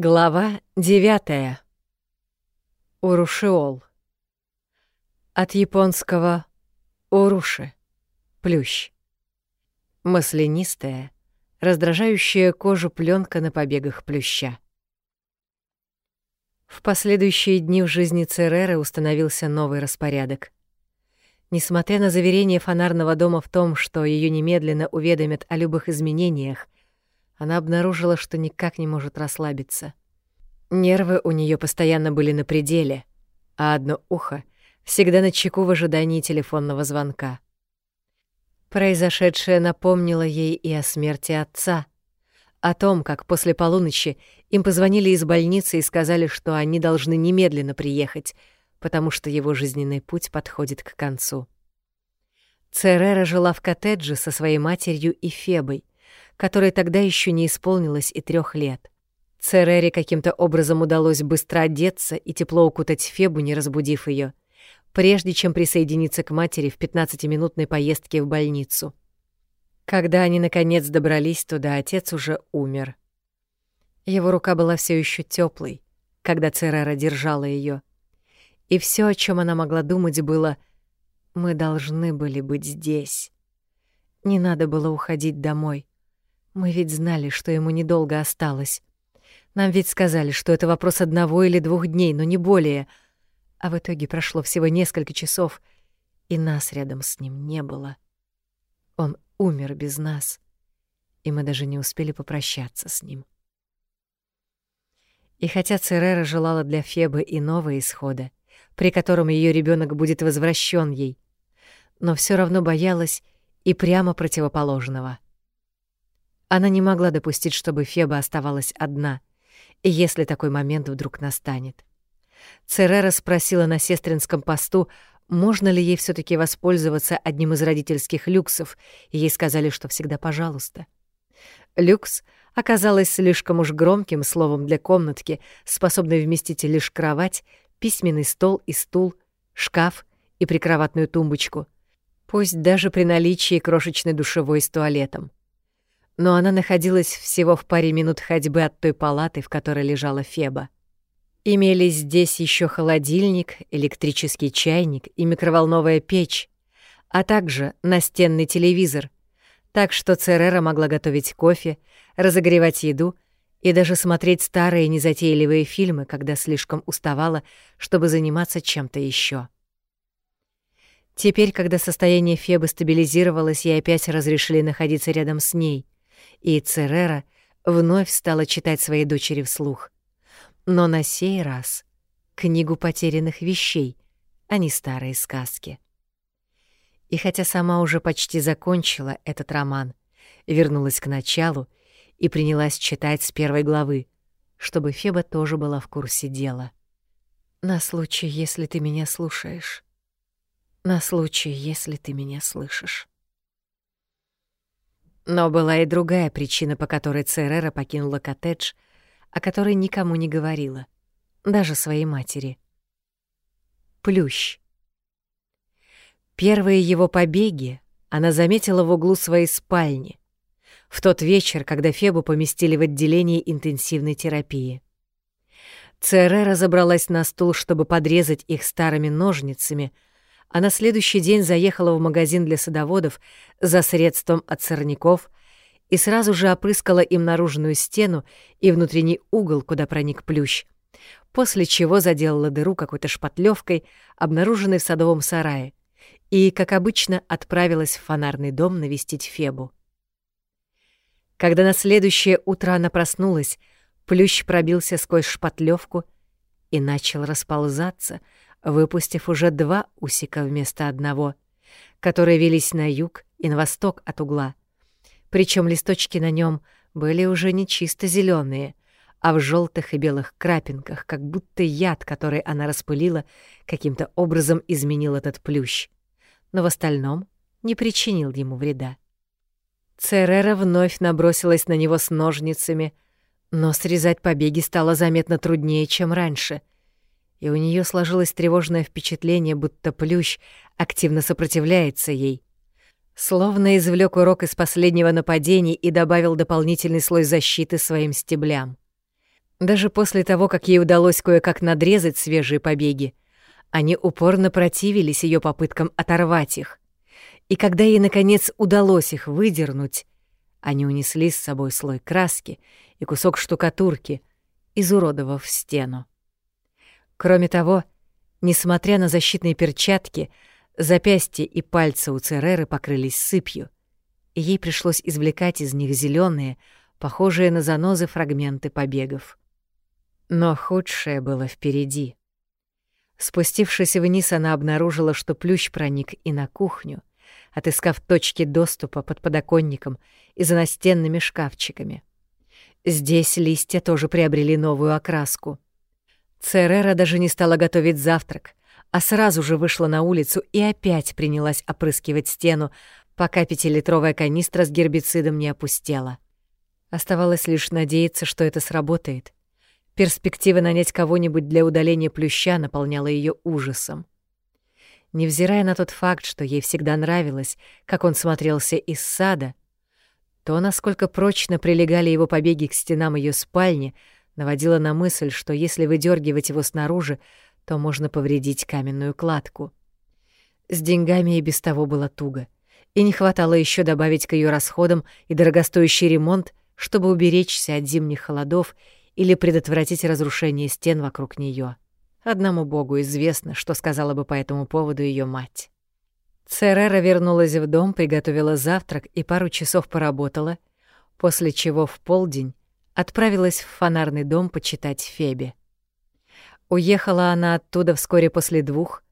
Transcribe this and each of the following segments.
Глава девятая. Урушиол. От японского уруши — плющ. Маслянистая, раздражающая кожу пленка на побегах плюща. В последующие дни в жизни Цереры установился новый распорядок. Несмотря на заверение фонарного дома в том, что ее немедленно уведомят о любых изменениях, она обнаружила, что никак не может расслабиться. Нервы у нее постоянно были на пределе, а одно ухо всегда на чеку в ожидании телефонного звонка. Произошедшее напомнило ей и о смерти отца, о том, как после полуночи им позвонили из больницы и сказали, что они должны немедленно приехать, потому что его жизненный путь подходит к концу. Церера жила в коттедже со своей матерью и Фебой, которой тогда еще не исполнилось и трех лет. Церере каким-то образом удалось быстро одеться и тепло укутать Фебу, не разбудив ее, прежде чем присоединиться к матери в 15-минутной поездке в больницу. Когда они наконец добрались туда, отец уже умер. Его рука была все еще теплой, когда Церера держала ее, и все, о чем она могла думать, было: мы должны были быть здесь. Не надо было уходить домой. Мы ведь знали, что ему недолго осталось. Нам ведь сказали, что это вопрос одного или двух дней, но не более. А в итоге прошло всего несколько часов, и нас рядом с ним не было. Он умер без нас, и мы даже не успели попрощаться с ним. И хотя Церера желала для Фебы иного исхода, при котором ее ребенок будет возвращен ей, но все равно боялась и прямо противоположного — она не могла допустить, чтобы Феба оставалась одна, если такой момент вдруг настанет. Церера спросила на сестринском посту, можно ли ей все таки воспользоваться одним из родительских люксов, и ей сказали, что всегда пожалуйста. Люкс оказалось слишком уж громким словом для комнатки, способной вместить лишь кровать, письменный стол и стул, шкаф и прикроватную тумбочку, пусть даже при наличии крошечной душевой с туалетом но она находилась всего в паре минут ходьбы от той палаты, в которой лежала Феба. Имелись здесь еще холодильник, электрический чайник и микроволновая печь, а также настенный телевизор, так что Церера могла готовить кофе, разогревать еду и даже смотреть старые незатейливые фильмы, когда слишком уставала, чтобы заниматься чем-то еще. Теперь, когда состояние Фебы стабилизировалось, ей опять разрешили находиться рядом с ней — и Церера вновь стала читать своей дочери вслух. Но на сей раз книгу потерянных вещей, а не старые сказки. И хотя сама уже почти закончила этот роман, вернулась к началу и принялась читать с первой главы, чтобы Феба тоже была в курсе дела. На случай, если ты меня слушаешь. На случай, если ты меня слышишь. Но была и другая причина, по которой Церера покинула коттедж, о которой никому не говорила, даже своей матери. Плющ. Первые его побеги она заметила в углу своей спальни, в тот вечер, когда Фебу поместили в отделение интенсивной терапии. Церера забралась на стул, чтобы подрезать их старыми ножницами — а на следующий день заехала в магазин для садоводов за средством от сорняков и сразу же опрыскала им наружную стену и внутренний угол, куда проник плющ, после чего заделала дыру какой-то шпатлевкой, обнаруженной в садовом сарае, и, как обычно, отправилась в фонарный дом навестить Фебу. Когда на следующее утро она проснулась, плющ пробился сквозь шпатлевку и начал расползаться — выпустив уже два усика вместо одного, которые велись на юг и на восток от угла. Причем листочки на нем были уже не чисто зеленые, а в желтых и белых крапинках, как будто яд, который она распылила, каким-то образом изменил этот плющ. Но в остальном не причинил ему вреда. Церера вновь набросилась на него с ножницами, но срезать побеги стало заметно труднее, чем раньше — и у нее сложилось тревожное впечатление, будто плющ активно сопротивляется ей. Словно извлек урок из последнего нападения и добавил дополнительный слой защиты своим стеблям. Даже после того, как ей удалось кое-как надрезать свежие побеги, они упорно противились ее попыткам оторвать их. И когда ей, наконец, удалось их выдернуть, они унесли с собой слой краски и кусок штукатурки, изуродовав стену. Кроме того, несмотря на защитные перчатки, запястья и пальцы у Цереры покрылись сыпью, и ей пришлось извлекать из них зеленые, похожие на занозы фрагменты побегов. Но худшее было впереди. Спустившись вниз, она обнаружила, что плющ проник и на кухню, отыскав точки доступа под подоконником и за настенными шкафчиками. Здесь листья тоже приобрели новую окраску. Церера даже не стала готовить завтрак, а сразу же вышла на улицу и опять принялась опрыскивать стену, пока пятилитровая канистра с гербицидом не опустела. Оставалось лишь надеяться, что это сработает. Перспектива нанять кого-нибудь для удаления плюща наполняла ее ужасом. Невзирая на тот факт, что ей всегда нравилось, как он смотрелся из сада, то, насколько прочно прилегали его побеги к стенам ее спальни, наводило на мысль, что если выдергивать его снаружи, то можно повредить каменную кладку. С деньгами и без того было туго, и не хватало еще добавить к ее расходам и дорогостоящий ремонт, чтобы уберечься от зимних холодов или предотвратить разрушение стен вокруг нее. Одному богу известно, что сказала бы по этому поводу ее мать. Церера вернулась в дом, приготовила завтрак и пару часов поработала, после чего в полдень отправилась в фонарный дом почитать Фебе. Уехала она оттуда вскоре после двух,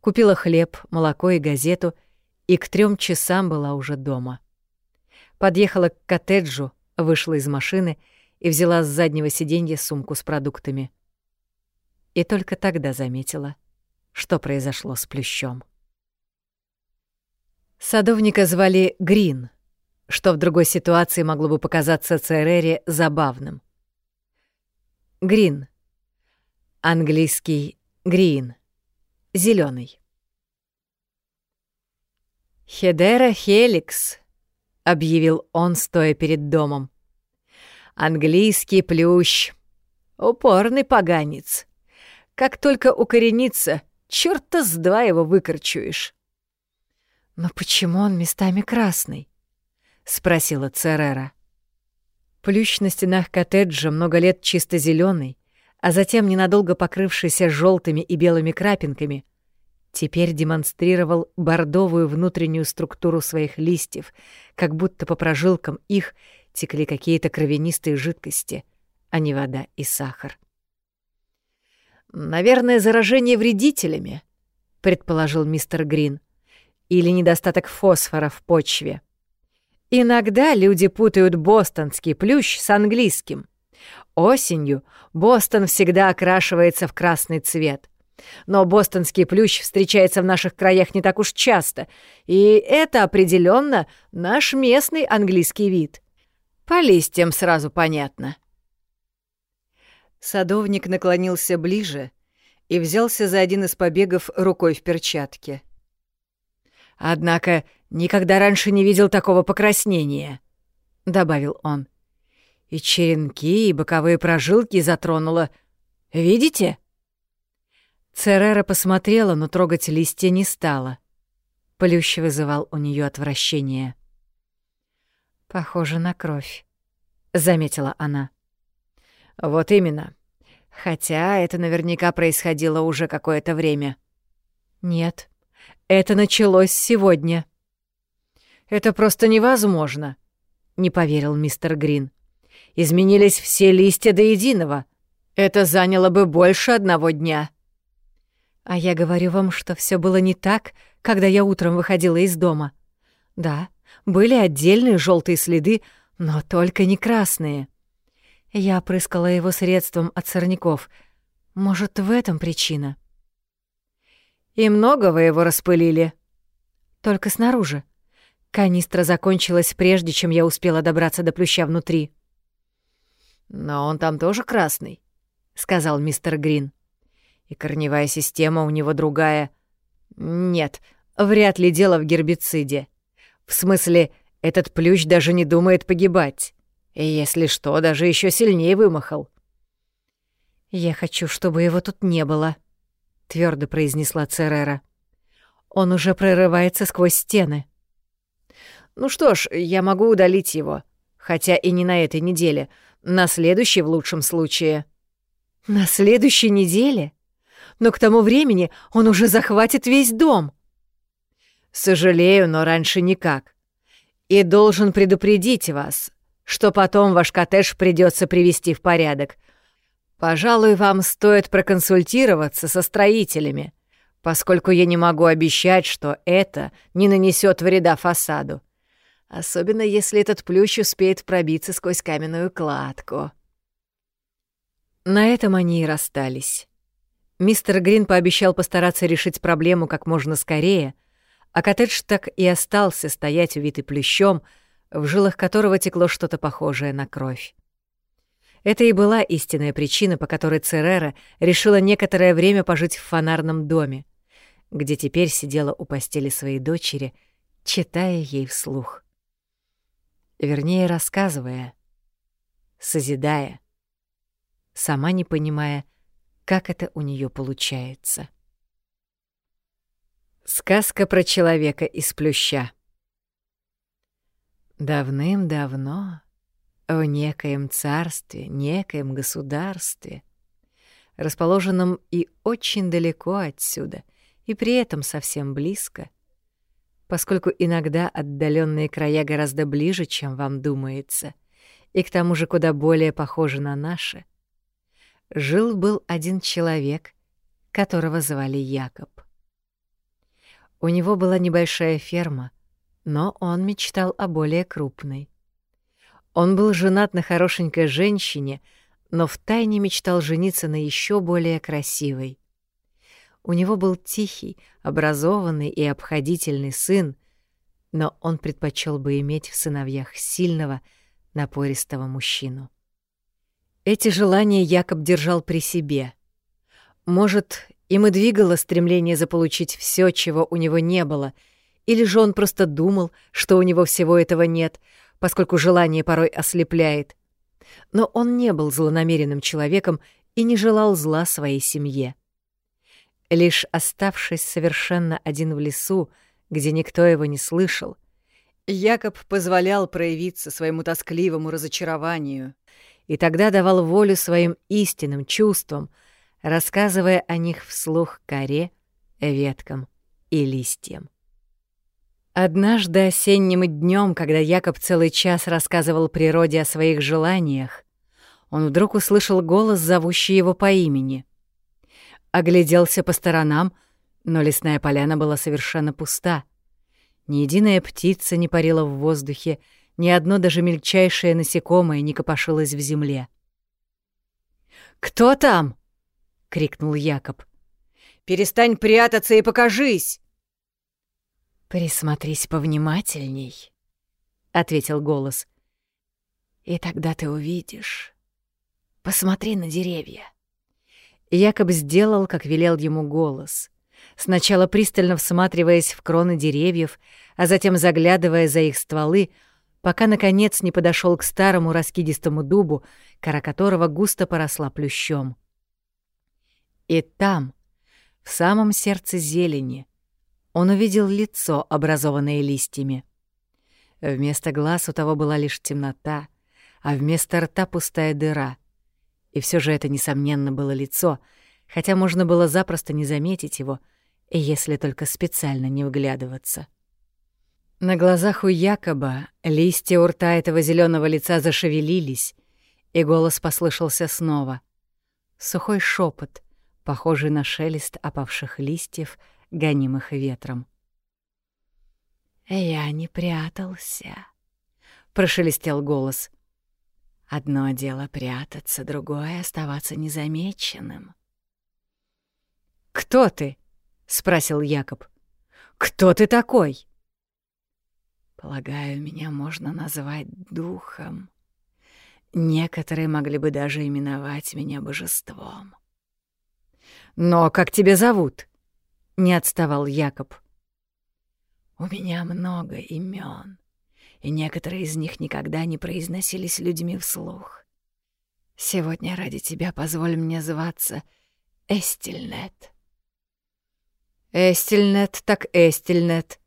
купила хлеб, молоко и газету, и к трем часам была уже дома. Подъехала к коттеджу, вышла из машины — и взяла с заднего сиденья сумку с продуктами. И только тогда заметила, что произошло с плющом. Садовника звали Грин, что в другой ситуации могло бы показаться Церере забавным. Грин. Английский грин. зеленый. «Хедера Хеликс», — объявил он, стоя перед домом. Английский плющ. Упорный поганец. Как только укоренится, чёрта с два его выкорчуешь. «Но почему он местами красный?» — спросила Церера. Плющ на стенах коттеджа много лет чисто зеленый, а затем ненадолго покрывшийся желтыми и белыми крапинками, теперь демонстрировал бордовую внутреннюю структуру своих листьев, как будто по прожилкам их текли какие-то кровянистые жидкости, а не вода и сахар. «Наверное, заражение вредителями», — предположил мистер Грин, «или недостаток фосфора в почве. Иногда люди путают бостонский плющ с английским. Осенью Бостон всегда окрашивается в красный цвет». Но бостонский плющ встречается в наших краях не так уж часто, и это определенно наш местный английский вид. По листьям сразу понятно. Садовник наклонился ближе и взялся за один из побегов рукой в перчатке. «Однако никогда раньше не видел такого покраснения», — добавил он. «И черенки, и боковые прожилки затронуло. Видите?» Церера посмотрела, но трогать листья не стала. Плющ вызывал у нее отвращение. «Похоже на кровь», — заметила она. «Вот именно. Хотя это наверняка происходило уже какое-то время». «Нет, это началось сегодня». «Это просто невозможно», — не поверил мистер Грин. «Изменились все листья до единого. Это заняло бы больше одного дня». «А я говорю вам, что все было не так, когда я утром выходила из дома. Да, были отдельные желтые следы, но только не красные. Я опрыскала его средством от сорняков. Может, в этом причина? «И много вы его распылили?» «Только снаружи. Канистра закончилась прежде, чем я успела добраться до плюща внутри». «Но он там тоже красный», — сказал мистер Грин. «И корневая система у него другая. Нет, вряд ли дело в гербициде. В смысле, этот плющ даже не думает погибать. И если что, даже еще сильнее вымахал. «Я хочу, чтобы его тут не было», — твердо произнесла Церера. «Он уже прорывается сквозь стены». «Ну что ж, я могу удалить его, хотя и не на этой неделе, на следующей в лучшем случае». «На следующей неделе? Но к тому времени он уже захватит весь дом». «Сожалею, но раньше никак. И должен предупредить вас, что потом ваш коттедж придется привести в порядок. Пожалуй, вам стоит проконсультироваться со строителями, поскольку я не могу обещать, что это не нанесет вреда фасаду. Особенно если этот плющ успеет пробиться сквозь каменную кладку. На этом они и расстались. Мистер Грин пообещал постараться решить проблему как можно скорее, а коттедж так и остался стоять увитый плющом, в жилах которого текло что-то похожее на кровь. Это и была истинная причина, по которой Церера решила некоторое время пожить в фонарном доме, где теперь сидела у постели своей дочери, читая ей вслух. Вернее, рассказывая, созидая, сама не понимая, как это у нее получается. Сказка про человека из плюща. Давным-давно в некоем царстве, некоем государстве, расположенном и очень далеко отсюда, и при этом совсем близко, поскольку иногда отдаленные края гораздо ближе, чем вам думается, и к тому же куда более похожи на наши, жил-был один человек, которого звали Якоб. У него была небольшая ферма — но он мечтал о более крупной. Он был женат на хорошенькой женщине, но втайне мечтал жениться на еще более красивой. У него был тихий, образованный и обходительный сын, но он предпочел бы иметь в сыновьях сильного, напористого мужчину. Эти желания Якоб держал при себе. Может, им и двигало стремление заполучить все, чего у него не было — или же он просто думал, что у него всего этого нет, поскольку желание порой ослепляет. Но он не был злонамеренным человеком и не желал зла своей семье. Лишь оставшись совершенно один в лесу, где никто его не слышал, Якоб позволял проявиться своему тоскливому разочарованию и тогда давал волю своим истинным чувствам, рассказывая о них вслух коре, веткам и листьям. Однажды осенним днем, когда Якоб целый час рассказывал природе о своих желаниях, он вдруг услышал голос, зовущий его по имени. Огляделся по сторонам, но лесная поляна была совершенно пуста. Ни единая птица не парила в воздухе, ни одно даже мельчайшее насекомое не копошилось в земле. «Кто там?» — крикнул Якоб. «Перестань прятаться и покажись!» «Присмотрись повнимательней», — ответил голос. «И тогда ты увидишь. Посмотри на деревья». Якоб сделал, как велел ему голос. Сначала пристально всматриваясь в кроны деревьев, а затем заглядывая за их стволы, пока, наконец, не подошел к старому раскидистому дубу, кора которого густо поросла плющом. И там, в самом сердце зелени, он увидел лицо, образованное листьями. Вместо глаз у того была лишь темнота, а вместо рта пустая дыра. И все же это, несомненно, было лицо, хотя можно было запросто не заметить его, если только специально не вглядываться. На глазах у Якоба листья у рта этого зеленого лица зашевелились, и голос послышался снова. Сухой шепот, похожий на шелест опавших листьев — гонимых ветром. «Я не прятался», — прошелестел голос. «Одно дело прятаться, другое — оставаться незамеченным». «Кто ты?» — спросил Якоб. «Кто ты такой?» «Полагаю, меня можно назвать духом. Некоторые могли бы даже именовать меня божеством». «Но как тебя зовут?» — не отставал Якоб. «У меня много имен, и некоторые из них никогда не произносились людьми вслух. Сегодня ради тебя позволь мне зваться Эстильнет. Эстильнет так Эстильнет,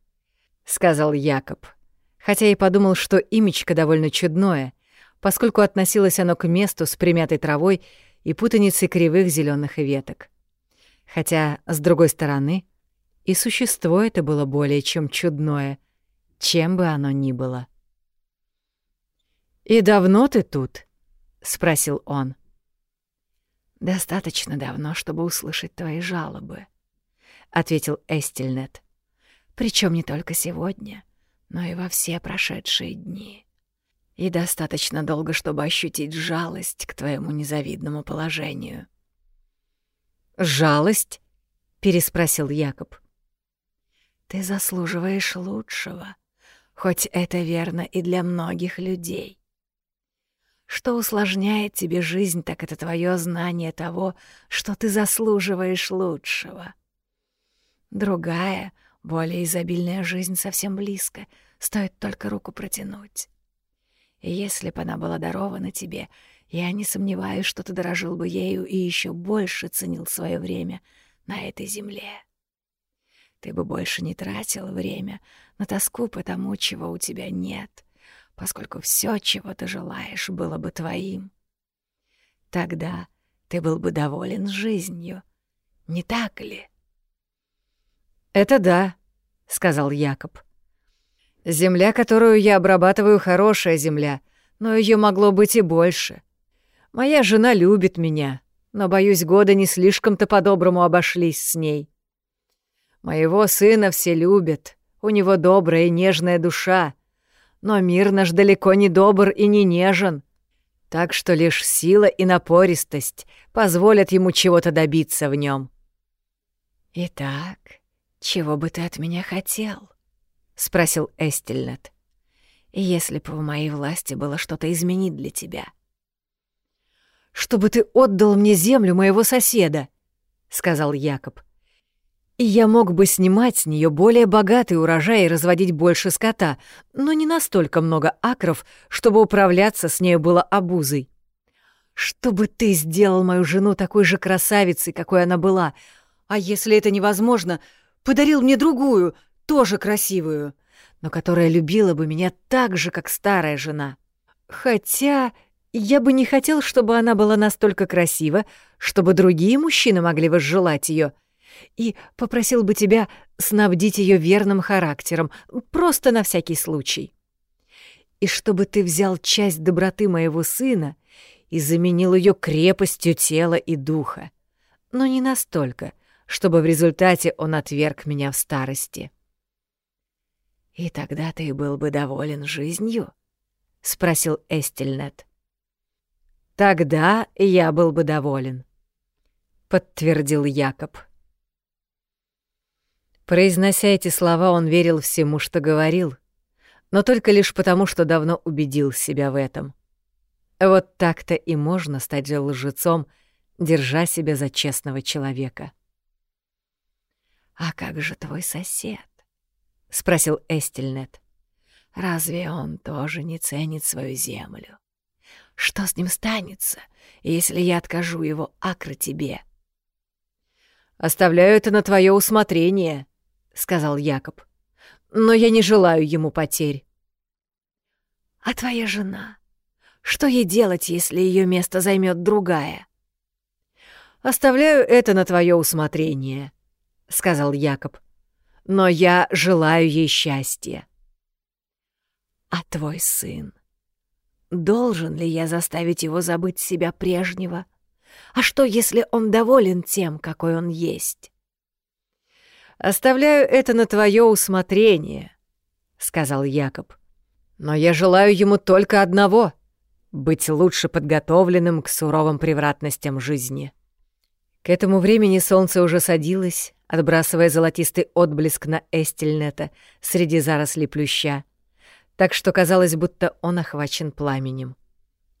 сказал Якоб, хотя и подумал, что имечко довольно чудное, поскольку относилось оно к месту с примятой травой и путаницей кривых зеленых веток. Хотя, с другой стороны, и существо это было более чем чудное, чем бы оно ни было. «И давно ты тут?» — спросил он. «Достаточно давно, чтобы услышать твои жалобы», — ответил Эстельнет. «Причем не только сегодня, но и во все прошедшие дни. И достаточно долго, чтобы ощутить жалость к твоему незавидному положению». «Жалость?» — переспросил Якоб. «Ты заслуживаешь лучшего, хоть это верно и для многих людей. Что усложняет тебе жизнь, так это твое знание того, что ты заслуживаешь лучшего. Другая, более изобильная жизнь совсем близко, стоит только руку протянуть. И если бы она была дарована тебе, я не сомневаюсь, что ты дорожил бы ею и еще больше ценил свое время на этой земле. Ты бы больше не тратил время на тоску по тому, чего у тебя нет — поскольку все, чего ты желаешь, было бы твоим. Тогда ты был бы доволен жизнью, не так ли? «Это да», — сказал Якоб. «Земля, которую я обрабатываю, хорошая земля, но ее могло быть и больше. Моя жена любит меня, но, боюсь, годы не слишком-то по-доброму обошлись с ней. Моего сына все любят, у него добрая и нежная душа, но мир наш далеко не добр и не нежен. Так что лишь сила и напористость позволят ему чего-то добиться в нем. «Итак, чего бы ты от меня хотел?» — спросил Эстельнет. «Если бы в моей власти было что-то изменить для тебя». «Чтобы ты отдал мне землю моего соседа», — сказал Якоб и я мог бы снимать с нее более богатый урожай и разводить больше скота, но не настолько много акров, чтобы управляться с нею было обузой. Чтобы ты сделал мою жену такой же красавицей, какой она была, а если это невозможно, подарил мне другую, тоже красивую, но которая любила бы меня так же, как старая жена. Хотя я бы не хотел, чтобы она была настолько красива, чтобы другие мужчины могли возжелать ее — и попросил бы тебя снабдить ее верным характером, просто на всякий случай. И чтобы ты взял часть доброты моего сына и заменил ее крепостью тела и духа, но не настолько, чтобы в результате он отверг меня в старости. «И тогда ты был бы доволен жизнью?» — спросил Эстельнет. «Тогда я был бы доволен», — подтвердил Якоб. Произнося эти слова, он верил всему, что говорил, но только лишь потому, что давно убедил себя в этом. Вот так-то и можно стать же лжецом, держа себя за честного человека. «А как же твой сосед?» — спросил Эстельнет. «Разве он тоже не ценит свою землю? Что с ним станется, если я откажу его акры тебе?» «Оставляю это на твое усмотрение», сказал Якоб. «Но я не желаю ему потерь». «А твоя жена? Что ей делать, если ее место займет другая?» «Оставляю это на твое усмотрение», — сказал Якоб. «Но я желаю ей счастья». «А твой сын? Должен ли я заставить его забыть себя прежнего? А что, если он доволен тем, какой он есть?» «Оставляю это на твое усмотрение», — сказал Якоб. «Но я желаю ему только одного — быть лучше подготовленным к суровым превратностям жизни». К этому времени солнце уже садилось, отбрасывая золотистый отблеск на Эстельнета среди зарослей плюща, так что казалось, будто он охвачен пламенем.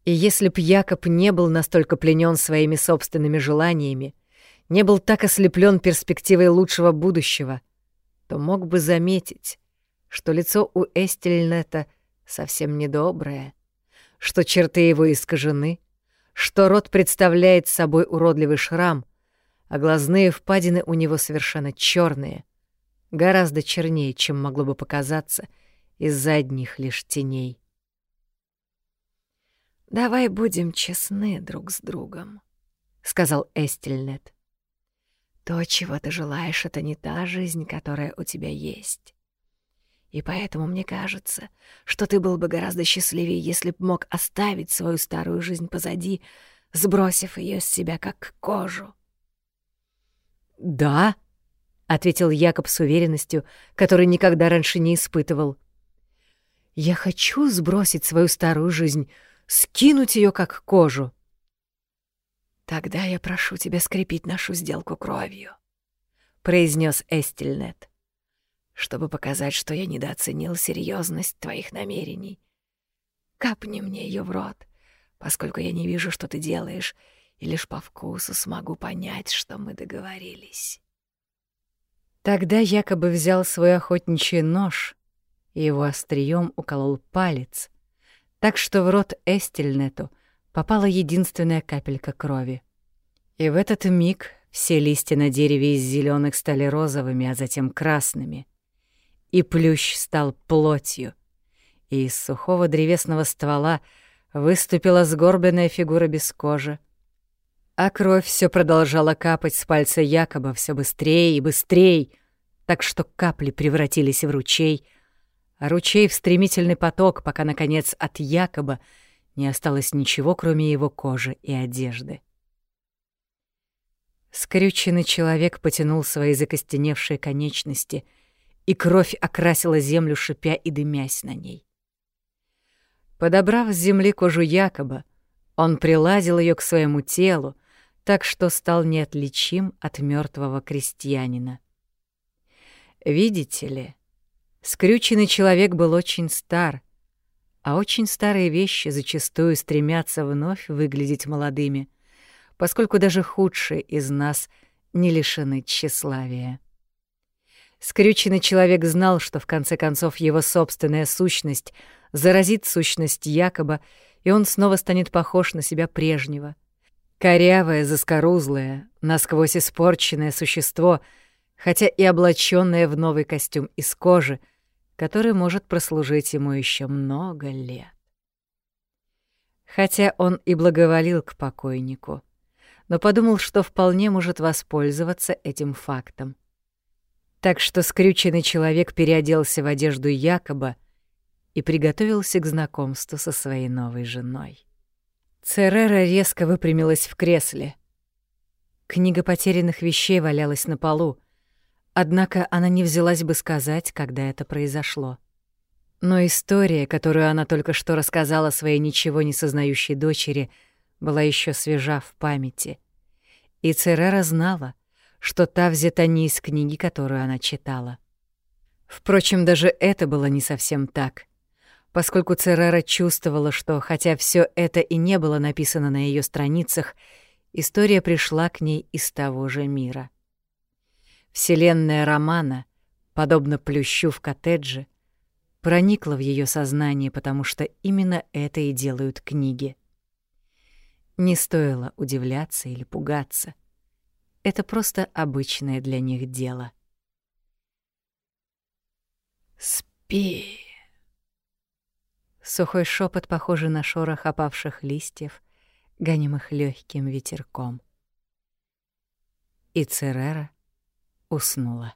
И если б Якоб не был настолько пленен своими собственными желаниями, не был так ослеплен перспективой лучшего будущего, то мог бы заметить, что лицо у Эстельнета совсем недоброе, что черты его искажены, что рот представляет собой уродливый шрам, а глазные впадины у него совершенно черные, гораздо чернее, чем могло бы показаться из-за одних лишь теней. «Давай будем честны друг с другом», — сказал Эстельнет. «То, чего ты желаешь, — это не та жизнь, которая у тебя есть. И поэтому мне кажется, что ты был бы гораздо счастливее, если б мог оставить свою старую жизнь позади, сбросив ее с себя как кожу. «Да», — ответил Якоб с уверенностью, которой никогда раньше не испытывал. «Я хочу сбросить свою старую жизнь, скинуть ее как кожу». «Тогда я прошу тебя скрепить нашу сделку кровью», — произнес Эстельнет чтобы показать, что я недооценил серьезность твоих намерений. Капни мне ее в рот, поскольку я не вижу, что ты делаешь, и лишь по вкусу смогу понять, что мы договорились. Тогда якобы взял свой охотничий нож и его острием уколол палец, так что в рот Эстельнету попала единственная капелька крови. И в этот миг все листья на дереве из зеленых стали розовыми, а затем красными — и плющ стал плотью, и из сухого древесного ствола выступила сгорбленная фигура без кожи. А кровь все продолжала капать с пальца Якоба все быстрее и быстрее, так что капли превратились в ручей, а ручей в стремительный поток, пока, наконец, от Якоба не осталось ничего, кроме его кожи и одежды. Скрюченный человек потянул свои закостеневшие конечности — и кровь окрасила землю, шипя и дымясь на ней. Подобрав с земли кожу Якоба, он прилазил ее к своему телу, так что стал неотличим от мертвого крестьянина. Видите ли, скрюченный человек был очень стар, а очень старые вещи зачастую стремятся вновь выглядеть молодыми, поскольку даже худшие из нас не лишены тщеславия. Скрюченный человек знал, что в конце концов его собственная сущность заразит сущность Якоба, и он снова станет похож на себя прежнего. Корявое, заскорузлое, насквозь испорченное существо, хотя и облачённое в новый костюм из кожи, который может прослужить ему еще много лет. Хотя он и благоволил к покойнику, но подумал, что вполне может воспользоваться этим фактом. Так что скрюченный человек переоделся в одежду Якоба и приготовился к знакомству со своей новой женой. Церера резко выпрямилась в кресле. Книга потерянных вещей валялась на полу, однако она не взялась бы сказать, когда это произошло. Но история, которую она только что рассказала своей ничего не сознающей дочери, была еще свежа в памяти. И Церера знала, что та взята не из книги, которую она читала. Впрочем, даже это было не совсем так, поскольку Церера чувствовала, что, хотя все это и не было написано на ее страницах, история пришла к ней из того же мира. Вселенная романа, подобно плющу в коттедже, проникла в ее сознание, потому что именно это и делают книги. Не стоило удивляться или пугаться — это просто обычное для них дело. «Спи!» Сухой шепот, похожий на шорох опавших листьев, гонимых легким ветерком. И Церера уснула.